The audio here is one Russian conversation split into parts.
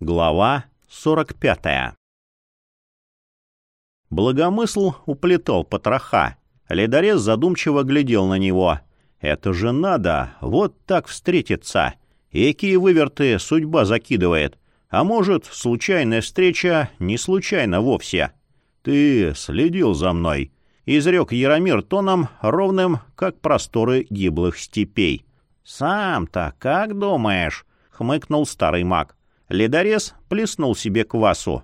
Глава 45 Благомысл уплетал потроха. Ледорез задумчиво глядел на него. «Это же надо, вот так встретиться. Какие выверты судьба закидывает. А может, случайная встреча не случайна вовсе. Ты следил за мной», — изрек Яромир тоном, ровным, как просторы гиблых степей. «Сам-то как думаешь?» — хмыкнул старый маг. Ледорез плеснул себе квасу.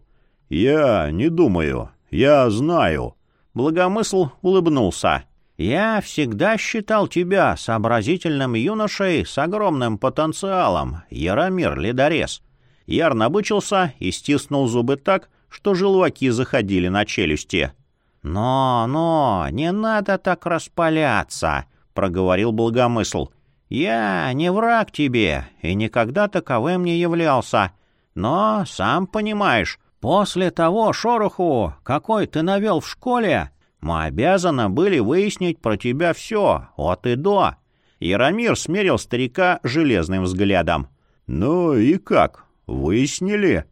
«Я не думаю. Я знаю». Благомысл улыбнулся. «Я всегда считал тебя сообразительным юношей с огромным потенциалом, Яромир Ледорез». Яр набычился и стиснул зубы так, что желваки заходили на челюсти. «Но, но, не надо так распаляться», — проговорил Благомысл. Я не враг тебе и никогда таковым не являлся. Но, сам понимаешь, после того шороху, какой ты навел в школе, мы обязаны были выяснить про тебя все, от и до». Яромир смерил старика железным взглядом. «Ну и как? Выяснили?»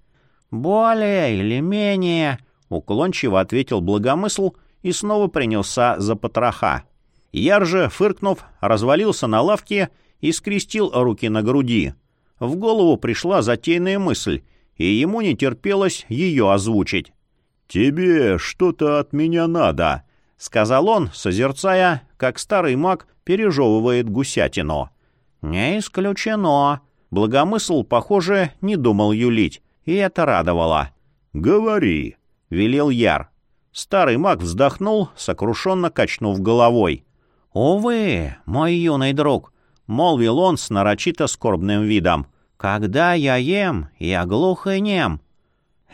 «Более или менее», — уклончиво ответил благомысл и снова принялся за потроха. Яр же, фыркнув, развалился на лавке и скрестил руки на груди. В голову пришла затейная мысль, и ему не терпелось ее озвучить. «Тебе что-то от меня надо», — сказал он, созерцая, как старый маг пережевывает гусятину. «Не исключено». Благомысл, похоже, не думал юлить, и это радовало. «Говори», — велел Яр. Старый маг вздохнул, сокрушенно качнув головой. «Увы, мой юный друг», — молвил он с нарочито скорбным видом, — «когда я ем, я глух и нем».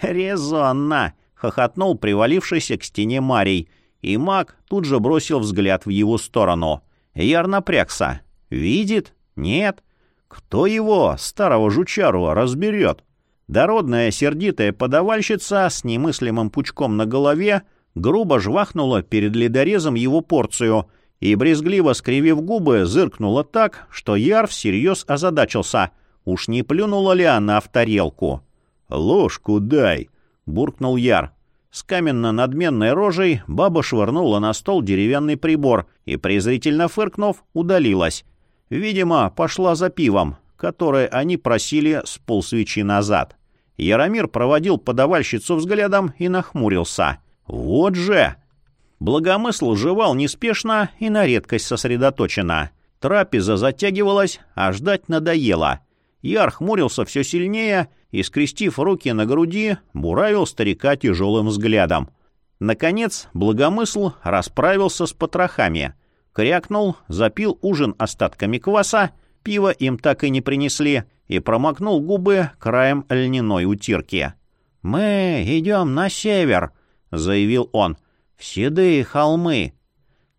«Резонно!» — хохотнул привалившийся к стене Марий, и маг тут же бросил взгляд в его сторону. Яр напрягся. «Видит? Нет? Кто его, старого жучару, разберет?» Дородная сердитая подавальщица с немыслимым пучком на голове грубо жвахнула перед ледорезом его порцию — и, брезгливо скривив губы, зыркнула так, что Яр всерьез озадачился. Уж не плюнула ли она в тарелку? «Ложку дай!» — буркнул Яр. С каменно-надменной рожей баба швырнула на стол деревянный прибор и, презрительно фыркнув, удалилась. Видимо, пошла за пивом, которое они просили с полсвечи назад. Яромир проводил подавальщицу взглядом и нахмурился. «Вот же!» Благомысл жевал неспешно и на редкость сосредоточенно. Трапеза затягивалась, а ждать надоело. Яр хмурился все сильнее и, скрестив руки на груди, буравил старика тяжелым взглядом. Наконец, благомысл расправился с потрохами. Крякнул, запил ужин остатками кваса, пиво им так и не принесли, и промокнул губы краем льняной утирки. «Мы идем на север», — заявил он, — в седые холмы.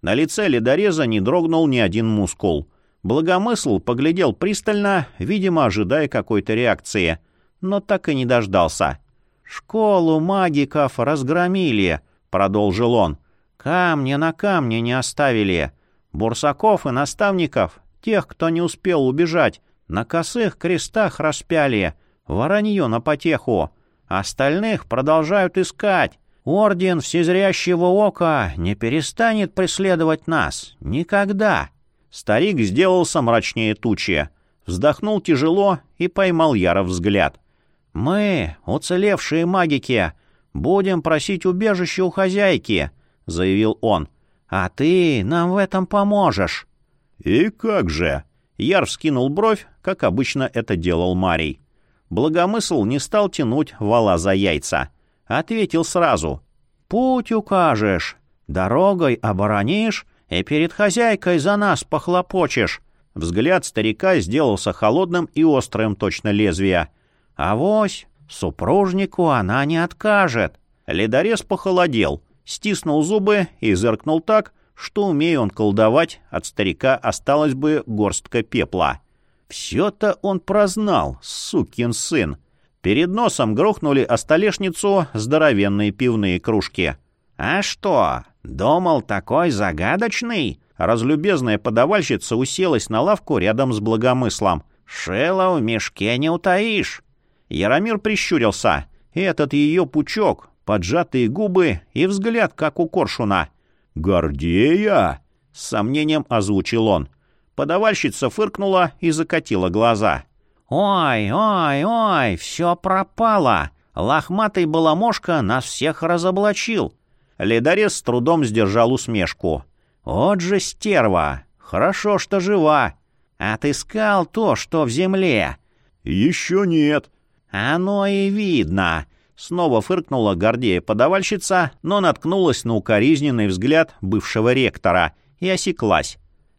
На лице ледореза не дрогнул ни один мускул. Благомысл поглядел пристально, видимо, ожидая какой-то реакции, но так и не дождался. «Школу магиков разгромили», — продолжил он. «Камни на камне не оставили. Бурсаков и наставников, тех, кто не успел убежать, на косых крестах распяли, воронье на потеху. Остальных продолжают искать. Орден Всезрящего Ока не перестанет преследовать нас. Никогда. Старик сделался мрачнее тучи. Вздохнул тяжело и поймал Яра взгляд. «Мы, уцелевшие магики, будем просить убежище у хозяйки», — заявил он. «А ты нам в этом поможешь». «И как же?» Яр вскинул бровь, как обычно это делал Марий. Благомысл не стал тянуть вала за яйца. Ответил сразу. «Путь укажешь, дорогой оборонишь и перед хозяйкой за нас похлопочешь». Взгляд старика сделался холодным и острым точно лезвия. «Авось, супружнику она не откажет». Ледорез похолодел, стиснул зубы и зыркнул так, что, умея он колдовать, от старика осталась бы горстка пепла. Все-то он прознал, сукин сын. Перед носом грохнули о столешницу здоровенные пивные кружки. «А что, думал такой загадочный?» Разлюбезная подавальщица уселась на лавку рядом с благомыслом. «Шила в мешке не утаишь». Яромир прищурился. Этот ее пучок, поджатые губы и взгляд, как у коршуна. «Гордея!» — с сомнением озвучил он. Подавальщица фыркнула и закатила глаза. «Ой, ой, ой, все пропало! Лохматый баламошка нас всех разоблачил!» Ледарес с трудом сдержал усмешку. «Вот же стерва! Хорошо, что жива! Отыскал то, что в земле!» «Еще нет!» «Оно и видно!» Снова фыркнула Гордея подавальщица, но наткнулась на укоризненный взгляд бывшего ректора и осеклась.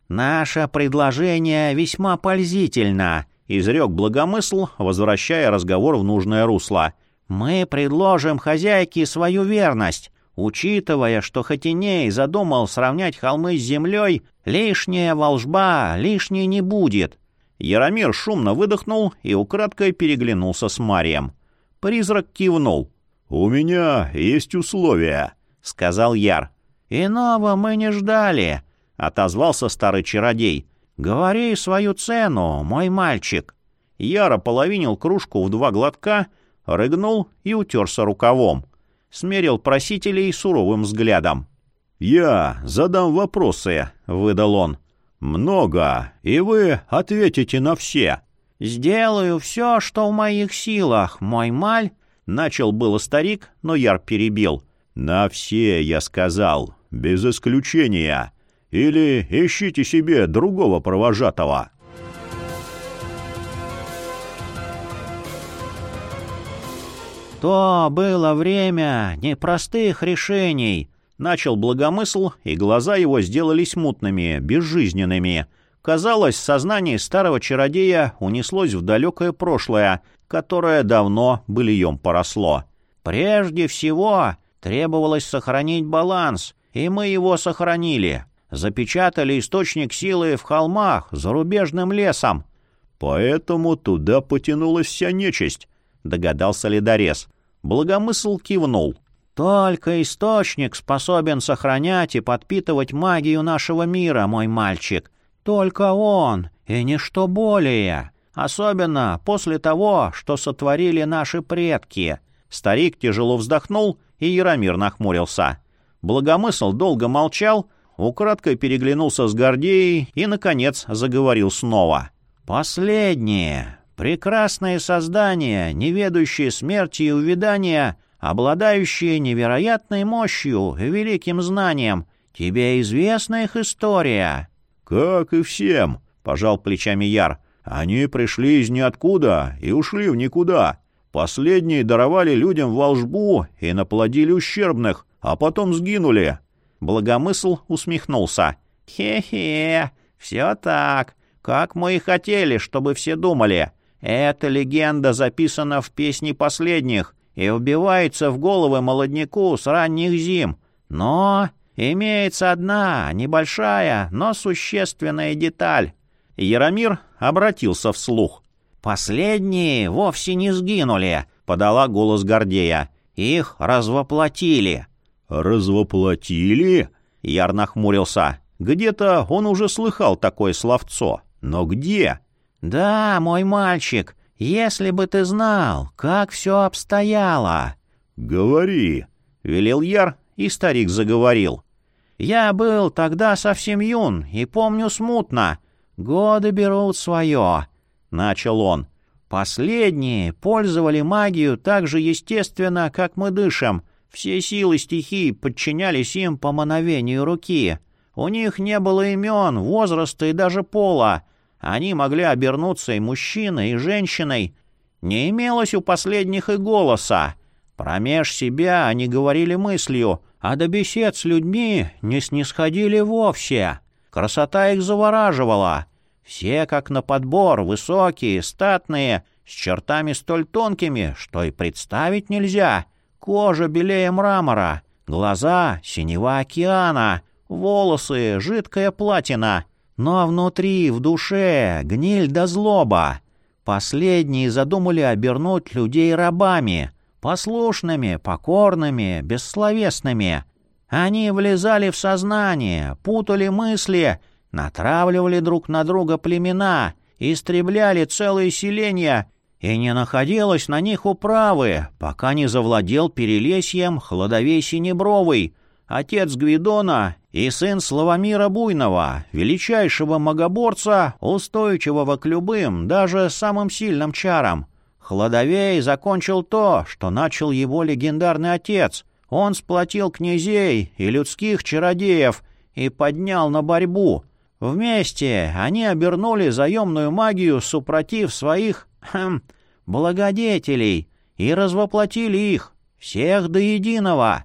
«Наше предложение весьма пользительно», — изрек благомысл, возвращая разговор в нужное русло. «Мы предложим хозяйке свою верность. Учитывая, что Хотиней задумал сравнять холмы с землей, лишняя волжба лишней не будет. Яромир шумно выдохнул и украдкой переглянулся с Марием. Призрак кивнул. «У меня есть условия», — сказал Яр. «Иного мы не ждали», — отозвался старый чародей. «Говори свою цену, мой мальчик». Яр ополовинил кружку в два глотка, рыгнул и утерся рукавом. Смерил просителей суровым взглядом. «Я задам вопросы», — выдал он. «Много, и вы ответите на все». «Сделаю все, что в моих силах, мой маль», — начал было старик, но Яр перебил. «На все, я сказал, без исключения. Или ищите себе другого провожатого». «То было время непростых решений», Начал благомысл, и глаза его сделались мутными, безжизненными. Казалось, сознание старого чародея унеслось в далекое прошлое, которое давно былием поросло. «Прежде всего требовалось сохранить баланс, и мы его сохранили. Запечатали источник силы в холмах, зарубежным лесом». «Поэтому туда потянулась вся нечисть», — догадался ледорез. Благомысл кивнул. Только источник способен сохранять и подпитывать магию нашего мира, мой мальчик. Только он, и ничто более. Особенно после того, что сотворили наши предки». Старик тяжело вздохнул, и Яромир нахмурился. Благомысл долго молчал, украдкой переглянулся с Гордеей и, наконец, заговорил снова. «Последние, прекрасные создания, не ведущие смерти и увядания — обладающие невероятной мощью и великим знанием. Тебе известна их история?» «Как и всем», — пожал плечами Яр. «Они пришли из ниоткуда и ушли в никуда. Последние даровали людям волжбу и наплодили ущербных, а потом сгинули». Благомысл усмехнулся. «Хе-хе, все так, как мы и хотели, чтобы все думали. Эта легенда записана в песне последних, и убивается в головы молодняку с ранних зим. Но имеется одна небольшая, но существенная деталь. Яромир обратился вслух. «Последние вовсе не сгинули», — подала голос Гордея. «Их развоплотили». «Развоплотили?» — Яр нахмурился. «Где-то он уже слыхал такое словцо. Но где?» «Да, мой мальчик, если бы ты знал, как все обстояло!» «Говори!» — велел Яр, и старик заговорил. «Я был тогда совсем юн и помню смутно. Годы берут свое», — начал он. «Последние пользовали магию так же естественно, как мы дышим. Все силы стихий подчинялись им по мановению руки. У них не было имен, возраста и даже пола. Они могли обернуться и мужчиной, и женщиной. Не имелось у последних и голоса. Промеж себя они говорили мыслью, а до бесед с людьми не снисходили вовсе. Красота их завораживала. Все, как на подбор, высокие, статные, с чертами столь тонкими, что и представить нельзя. Кожа белее мрамора, глаза — синева океана, волосы — жидкая платина — но внутри, в душе, гниль да злоба. Последние задумали обернуть людей рабами, послушными, покорными, бессловесными. Они влезали в сознание, путали мысли, натравливали друг на друга племена, истребляли целые селения и не находилось на них управы, пока не завладел перелесьем Хладовей Синебровый, отец Гвидона и сын Славомира Буйного, величайшего магоборца, устойчивого к любым, даже самым сильным чарам. Хладовей закончил то, что начал его легендарный отец. Он сплотил князей и людских чародеев и поднял на борьбу. Вместе они обернули заемную магию, супротив своих благодетелей, и развоплотили их, всех до единого.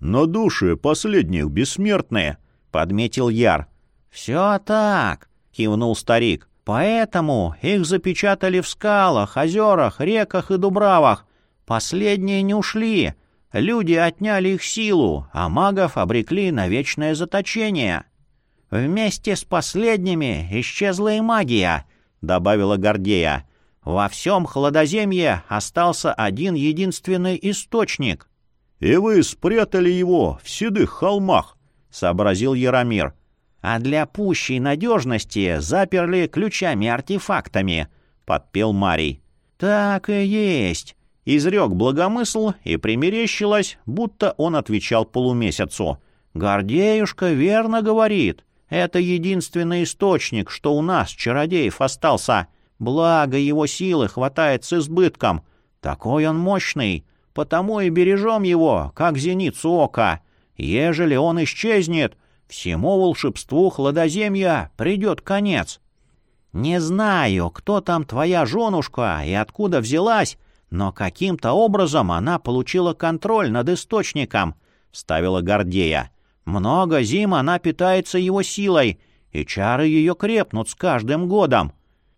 «Но души последних бессмертные», — подметил Яр. «Все так», — кивнул старик. «Поэтому их запечатали в скалах, озерах, реках и дубравах. Последние не ушли. Люди отняли их силу, а магов обрекли на вечное заточение». «Вместе с последними исчезла и магия», — добавила Гордея. «Во всем Холодоземье остался один единственный источник». «И вы спрятали его в седых холмах», — сообразил Яромир. «А для пущей надежности заперли ключами-артефактами», — подпел Марий. «Так и есть», — изрек благомысл и примерещилось, будто он отвечал полумесяцу. «Гордеюшка верно говорит. Это единственный источник, что у нас, чародеев, остался. Благо его силы хватает с избытком. Такой он мощный, потому и бережем его, как зеницу ока. Ежели он исчезнет, всему волшебству хладоземья придет конец. Не знаю, кто там твоя женушка и откуда взялась, но каким-то образом она получила контроль над источником, — ставила Гордея. Много зим она питается его силой, и чары ее крепнут с каждым годом.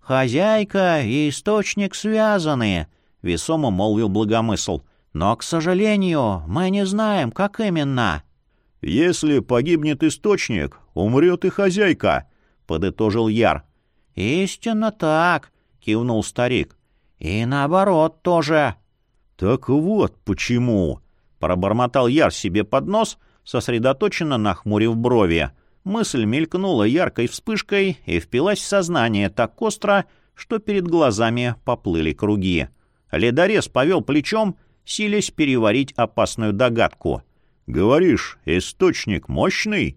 Хозяйка и источник связаны, — весомо молвил благомысл. Но, к сожалению, мы не знаем, как именно. — Если погибнет источник, умрет и хозяйка, — подытожил Яр. — Истинно так, — кивнул старик. — И наоборот тоже. — Так вот почему, — пробормотал Яр себе под нос, сосредоточенно нахмурив брови. Мысль мелькнула яркой вспышкой и впилась в сознание так остро, что перед глазами поплыли круги. Ледорез повел плечом, силясь переварить опасную догадку. «Говоришь, источник мощный?»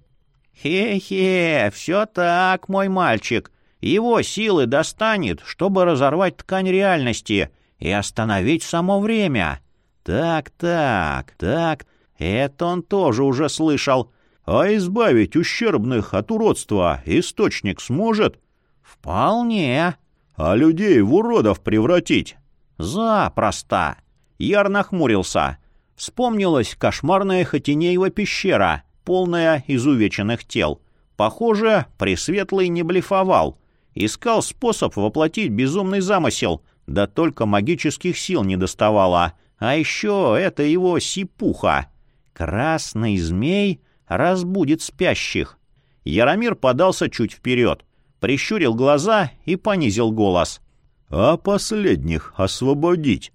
«Хе-хе, все так, мой мальчик. Его силы достанет, чтобы разорвать ткань реальности и остановить само время. Так-так, так, это он тоже уже слышал. А избавить ущербных от уродства источник сможет? Вполне. А людей в уродов превратить? Запросто. Яр нахмурился. Вспомнилась кошмарная Хотинеева пещера, полная изувеченных тел. Похоже, Пресветлый не блефовал. Искал способ воплотить безумный замысел, да только магических сил не доставало. А еще это его сипуха. Красный змей разбудит спящих. Яромир подался чуть вперед, прищурил глаза и понизил голос. «А последних освободить?»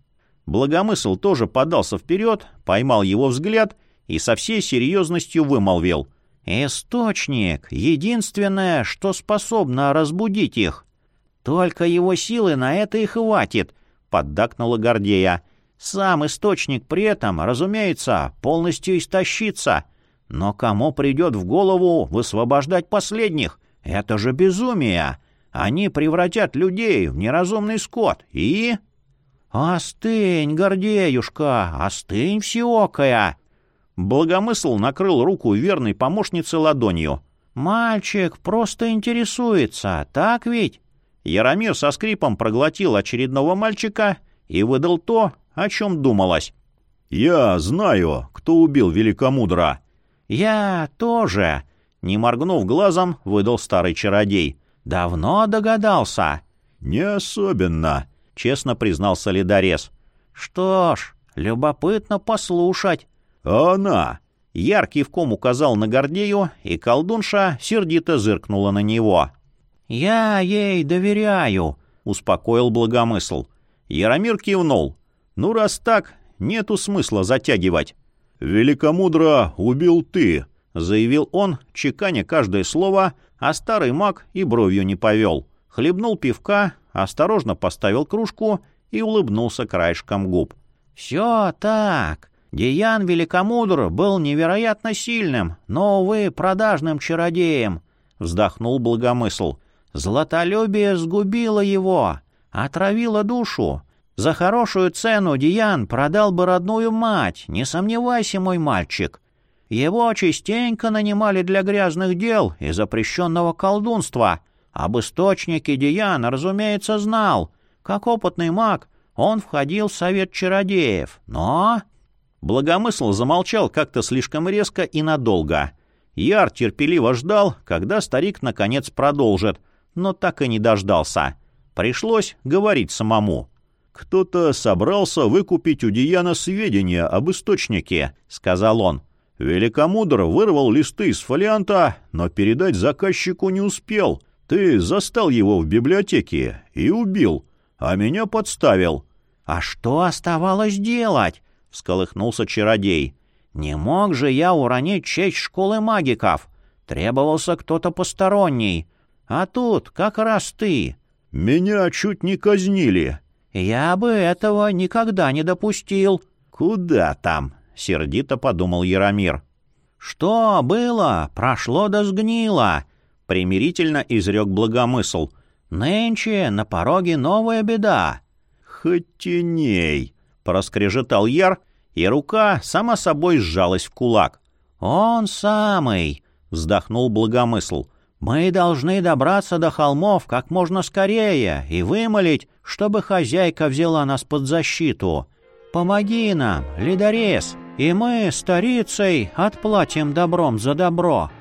Благомысл тоже подался вперед, поймал его взгляд и со всей серьезностью вымолвил. «Источник — единственное, что способно разбудить их. Только его силы на это и хватит», — поддакнула Гордея. Сам источник при этом, разумеется, полностью истощится. Но кому придет в голову высвобождать последних? Это же безумие! Они превратят людей в неразумный скот и... «Остынь, Гордеюшка, остынь, всеокая!» Благомысл накрыл руку верной помощницы ладонью. «Мальчик просто интересуется, так ведь?» Яромир со скрипом проглотил очередного мальчика и выдал то, о чем думалось. «Я знаю, кто убил Великомудра». «Я тоже», — не моргнув глазом, выдал старый чародей. «Давно догадался». «Не особенно», — честно признался ледорез. «Что ж, любопытно послушать». «А она?» Яр кивком указал на Гордею, и колдунша сердито зыркнула на него. «Я ей доверяю», — успокоил благомысл. Яромир кивнул. Ну, раз так, нету смысла затягивать. «Великомудро убил ты», — заявил он, чеканя каждое слово, а старый маг и бровью не повел. Хлебнул пивка, осторожно поставил кружку и улыбнулся краешком губ. «Все так. Диан Великомудр был невероятно сильным, но, увы, продажным чародеем», — вздохнул Благомысл. «Златолюбие сгубило его, отравило душу. За хорошую цену Диан продал бы родную мать, не сомневайся, мой мальчик. Его частенько нанимали для грязных дел и запрещенного колдунства. Об источнике Диан, разумеется, знал. Как опытный маг, он входил в совет чародеев, но... Благомысл замолчал как-то слишком резко и надолго. Яр терпеливо ждал, когда старик наконец продолжит, но так и не дождался. Пришлось говорить самому. «Кто-то собрался выкупить у Дияна сведения об источнике», — сказал он. «Великомудр вырвал листы из фолианта, но передать заказчику не успел. Ты застал его в библиотеке и убил, а меня подставил». «А что оставалось делать?» — всколыхнулся чародей. «Не мог же я уронить честь школы магиков. Требовался кто-то посторонний. А тут как раз ты». «Меня чуть не казнили». «Я бы этого никогда не допустил». «Куда там?» — сердито подумал Яромир. «Что было? Прошло да сгнило», — примирительно изрек благомысл. «Нынче на пороге новая беда». «Хотеней!» — проскрежетал Яр, и рука сама собой сжалась в кулак. «Он самый!» — вздохнул благомысл. «Мы должны добраться до холмов как можно скорее и вымолить, чтобы хозяйка взяла нас под защиту. Помоги нам, ледорез, и мы, старицей, отплатим добром за добро».